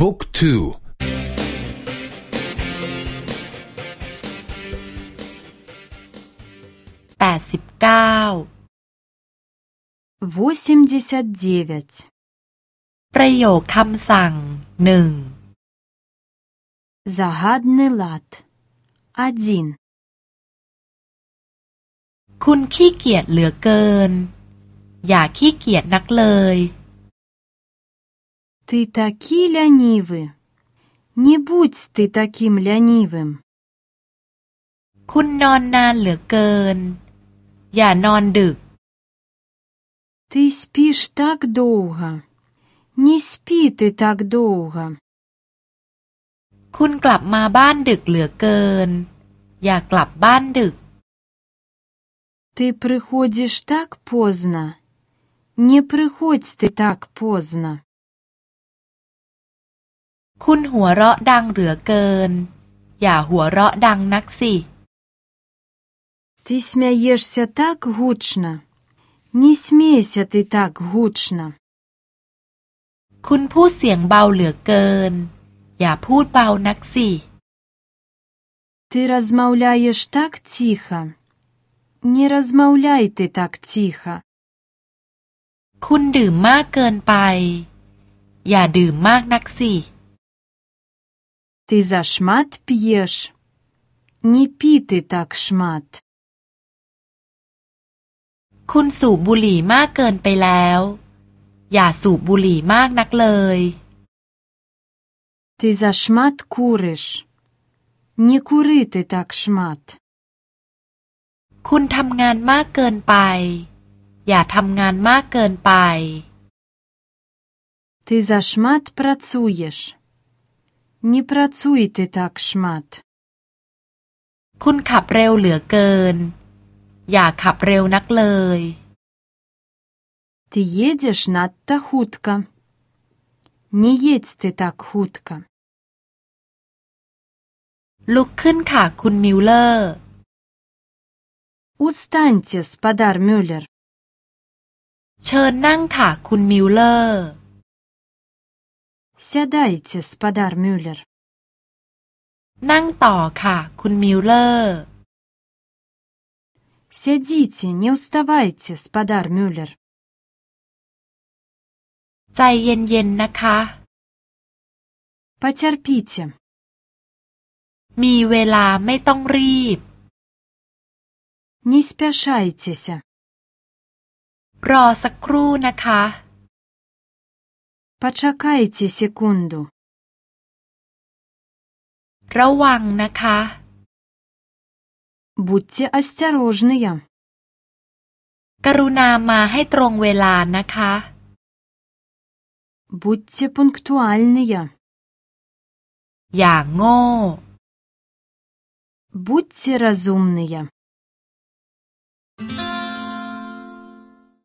บุ๊กทูแปดสิบเก้า восемьдесят девять ประโยคคำสั่งหนึ่ง Загадный лад один คุณขี้เกียจเหลือเกิน อย่าขี้เกียจนักเลย Ты таки ленивый Не будь ты таким ленивым คุณนอนนานเหลือเกิน อย่านอนดึก Ты спишь так долго Не спи ты так долго คุณกลับมาบ้านดึกเหลือเกิน อย่ากลับบ้านดึก Ты приходишь так поздно Не приходь ты так поздно คุณหัวเราะดังเหลือเกิน อย่าหัวเราะดังนักสิ Ты смеешься так гучно Не смейся ты так гучно คุณพูดเสียงเบาเหลือเกิน อย่าพูดเบานักสิ Ты размаўляешь так тихо Не размаўляй ты так тихо คุณดื่มมากเกินไป อย่าดื่มมากนักสิ Ты зашмат п'ешь Не пі ты так шмат คุณสูบบุหรี่มากเกินไปแล้ว อย่าสูบบุหรี่มากนักเลย Ты зашмат куриш Не кури ты так шмат คุณทำงานมากเกินไป อย่าทำงานมากเกินไป Ты зашмат працуеш Не працуй ты так шмат คุณขับเร็วเหลือเกิน อย่าขับเร็วนักเลย Ты едешь надто хутка Не едь ты так хутка ลุกขึ้นค่ะคุณมิลเลอร์ Устаньте, спадар Мюллер เชิญนั่งค่ะคุณมิลเลอร์ Сядайте, спадар Мюллер นั่งต่อค่ะคุณมิลเลอร์ Сядите, не уставайте, спадар Мюллер ใจเย็นๆนะคะ Потерпите มีเวลาไม่ต้องรีบ Не спешайтесь รอสักครู่นะคะ Почакайте секунду ระวังนะคะ Будьте осторожные กรุณามาให้ตรงเวลานะคะ Будьте пунктуальные อย่างโง่ Будьте разумные